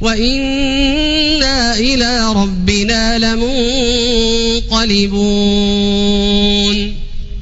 وإنا إلى ربنا لمنقلبون